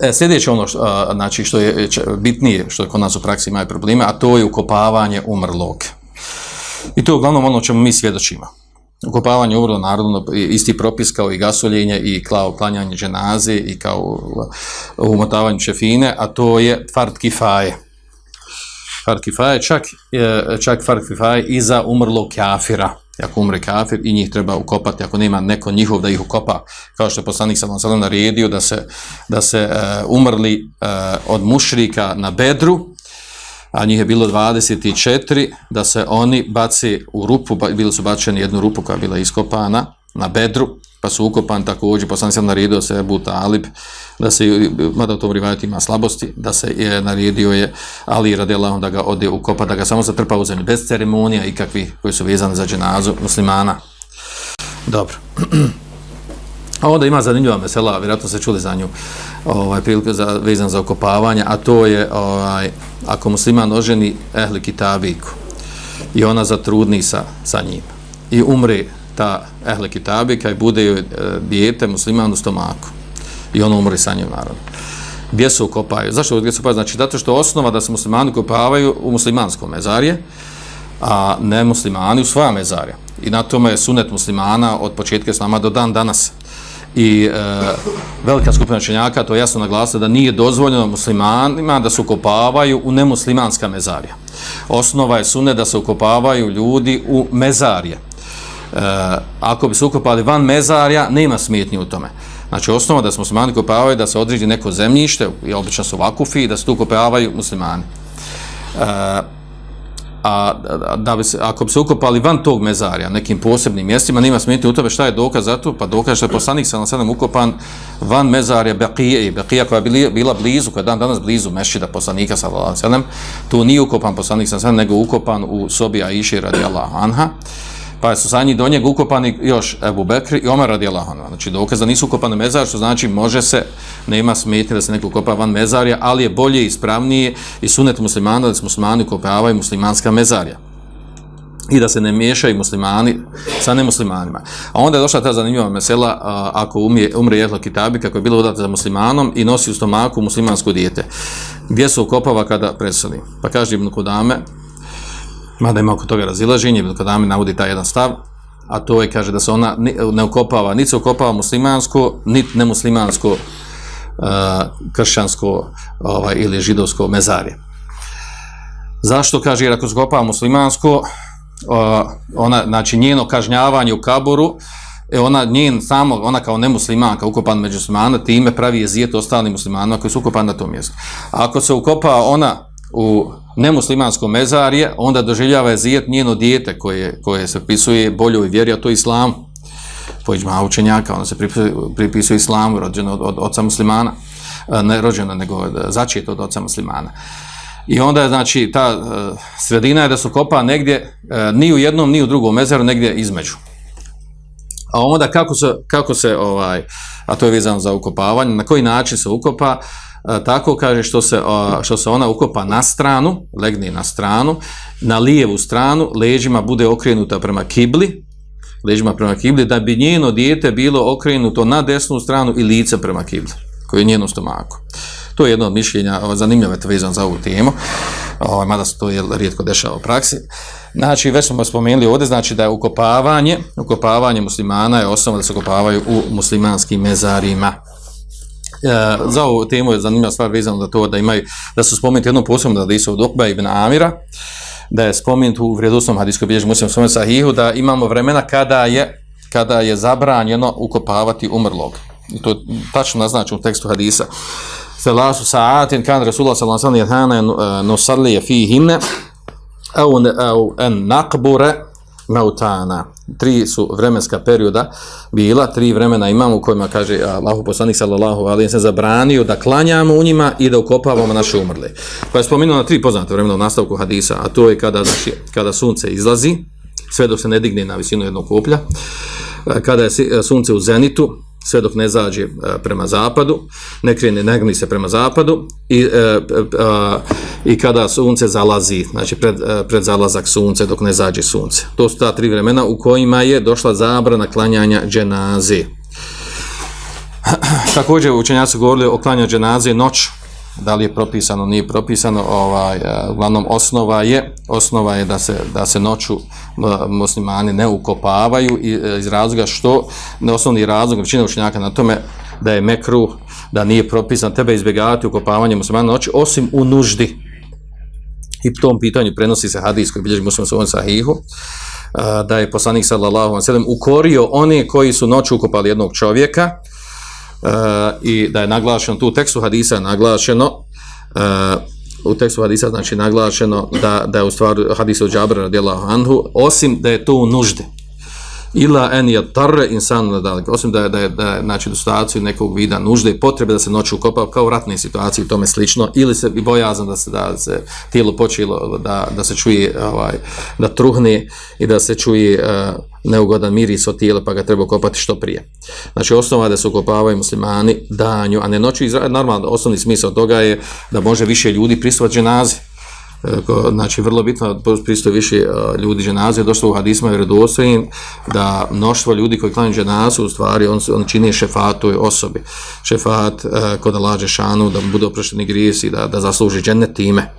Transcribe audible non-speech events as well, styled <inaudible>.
E, sljedeće ono što, a, znači, što je bitnije, što je kod nas u praksi imaju probleme, a to je ukopavanje umrlog. I to je uglavnom ono čemu mi svjedočimo. Ukopavanje umrlo, narodno, isti propis kao i gasoljenje i kao klanjanje dženaze i kao umotavanje šefine, a to je tvart kifaje. Tvart kifaje, čak, e, čak tvart kifaje i za umrlo kafira ako umre kafir i njih treba ukopati. Ako nema neko njihov da ih ukopa. Kao što je poslanik sallallahu alejhi ve naredio da se da se e, umrli e, od mušrika na Bedru a njih je bilo 24 da se oni baci u rupu bili su bačeni jednu rupu koja je bila iskopana na Bedru pa su ukopan također pa sam alejhi naredio se Ebu Talib da se mada u tom rivajetu ima slabosti da se je naredio je Ali radijallahu da ga ode ukopa da ga samo zatrpa u zemlju bez ceremonija i kakvi koji su vezani za dženazu muslimana. Dobro. <clears throat> A onda ima zanimljiva mesela vjerojatno se čuli za nju ovaj prilike za vezan za okopavanje a to je ovaj ako musliman oženi ehli kitabiku i ona zatrudni sa, sa njim i umre ta ehle kitabe kaj bude joj e, dijete musliman u stomaku i ono umri sa njim naravno. Gdje se ukopaju? Zašto gdje se ukopaju? Znači, zato što osnova da se muslimani ukopavaju u muslimanskom mezarje, a ne muslimani u svoja mezarja. I na tome je sunet muslimana od početka islama do dan danas. I e, velika skupina čenjaka to jasno naglasila da nije dozvoljeno muslimanima da se ukopavaju u nemuslimanska mezarja. Osnova je sunet da se ukopavaju ljudi u mezarje. E, ako bi se ukopali van mezarja, nema smetnje u tome. Znači, osnova da se muslimani kopavaju da se određi neko zemljište, i obično su vakufi, da se tu kopavaju muslimani. E, a da bi se, ako bi se ukopali van tog mezarja, nekim posebnim mjestima, nima smijeti u tome šta je dokaz za to, pa dokaz što je poslanik sa nasadom ukopan van mezarja Beqije, Beqija koja je bila blizu, koja je dan danas blizu mešćida poslanika sa nasadom, tu nije ukopan poslanik sa nasadom, nego ukopan u sobi Aiši radi Allah Anha pa su za njih do njega ukopani još Ebu Bekri i Omer radi Allahana. Znači dokaz da nisu ukopani mezar, što znači može se, nema smetnje da se neko kopa van mezarja, ali je bolje i ispravnije i sunet muslimana da se muslimani ukopavaju muslimanska mezarja i da se ne miješaju muslimani sa nemuslimanima. A onda je došla ta zanimljiva mesela, ako umije, umre jedlo kitabi, kako je bilo udata za muslimanom i nosi u stomaku muslimansko dijete. Gdje se ukopava kada preseli? Pa kaže Ibn Kudame, mada ima oko toga razilaženje, kada mi navodi taj jedan stav, a to je, kaže, da se ona ne ukopava, niti se ukopava muslimansko, niti nemuslimansko uh, kršćansko ovaj, ili židovsko mezarje. Zašto, kaže, jer ako se ukopava muslimansko, uh, ona, znači, njeno kažnjavanje u kaboru, e ona njen samo ona kao nemuslimanka ukopan među muslimana time pravi jezijet ostalim muslimanima koji su ukopani na tom mjestu. A ako se ukopa ona u nemuslimansko mezarje, onda doživljava je zijet njeno dijete koje, koje se pisuje boljoj vjeri, a to je islam. Po iđma učenjaka, ono se pripisuje, pripisuje islamu, rođeno od, od oca muslimana. E, ne rođeno, nego začeto od oca muslimana. I onda je, znači, ta e, sredina je da su kopa negdje, e, ni u jednom, ni u drugom mezaru, negdje između. A onda kako se, kako se ovaj, a to je vezano za ukopavanje, na koji način se ukopa, e, tako kaže što se, što se ona ukopa na stranu, legne na stranu, na lijevu stranu, leđima bude okrenuta prema kibli, leđima prema kibli, da bi njeno dijete bilo okrenuto na desnu stranu i lice prema kibli, koji je njeno stomaku. To je jedno od mišljenja, zanimljivo je to vezan za ovu temu, ovaj, mada se to je rijetko dešava u praksi. Znači, već smo spomenuli ovdje, znači da je ukopavanje, ukopavanje muslimana je osnovno da se ukopavaju u muslimanskim mezarima. E, za ovu temu je zanimljiva stvar vezano za to da imaju da su spomenuti jednom posebno da hadisu od Okba ibn Amira da je spomenut u vrijedosnom hadijskoj bilježi muslim svome sahihu da imamo vremena kada je kada je zabranjeno ukopavati umrlog i to je tačno naznačeno u tekstu hadisa thalasu sa'atin kan Rasulullah sallallahu alaihi wa sallam eh, nusalli fihinne au, au an naqbura mautana. Tri su vremenska perioda bila, tri vremena imamo u kojima kaže eh, Allahu poslanik sallallahu alejhi ve zabranio da klanjamo u njima i da ukopavamo naše umrle. Pa je spomenuo na tri poznate vremena u nastavku hadisa, a to je kada znači kada sunce izlazi, sve dok se ne digne na visinu jednog koplja, eh, kada je sunce u zenitu, sve dok ne zađe e, prema zapadu, ne krene, ne gni se prema zapadu i, e, e, i kada sunce zalazi, znači pred, e, pred zalazak sunce dok ne zađe sunce. To su ta tri vremena u kojima je došla zabrana klanjanja dženaze. <clears throat> Također učenjaci govorili o klanjanju dženaze noć, da li je propisano, nije propisano, ovaj, eh, uglavnom osnova je, osnova je da se, da se noću eh, muslimani ne ukopavaju eh, iz razloga što, osnovni razlog, većina učenjaka na tome, da je mekru, da nije propisan, tebe izbjegavati ukopavanje muslimana noći, osim u nuždi. I po tom pitanju prenosi se hadis koji bilježi muslim svojom sahihu, da je poslanik sallallahu alaihi sallam ukorio one koji su noću ukopali jednog čovjeka, e, i da je naglašeno tu u tekstu hadisa naglašeno uh, u tekstu hadisa znači naglašeno da, da je u stvari hadis od Džabra radijallahu anhu osim da je to u nužde ila en je tarre insan na dalek. Osim da je, da je, da je znači, do situaciju nekog vida nužde i potrebe da se noću ukopa kao u ratnoj situaciji i tome slično, ili se i bojazan da se, da se tijelo počilo, da, da se čuje, ovaj, da truhne i da se čuje uh, neugodan miris od tijela, pa ga treba kopati što prije. Znači, osnova da se ukopavaju muslimani danju, a ne noću, normalno, osnovni smisao toga je da može više ljudi pristovati ženazi znači vrlo bitno pristoji više ljudi dženaze, došlo u hadisma i redostojim da mnoštvo ljudi koji klanju dženazu, u stvari on, on čini šefat toj osobi. Šefat e, kod Allah Žešanu, da mu bude oprošteni grijesi, da, da zasluži džennet time.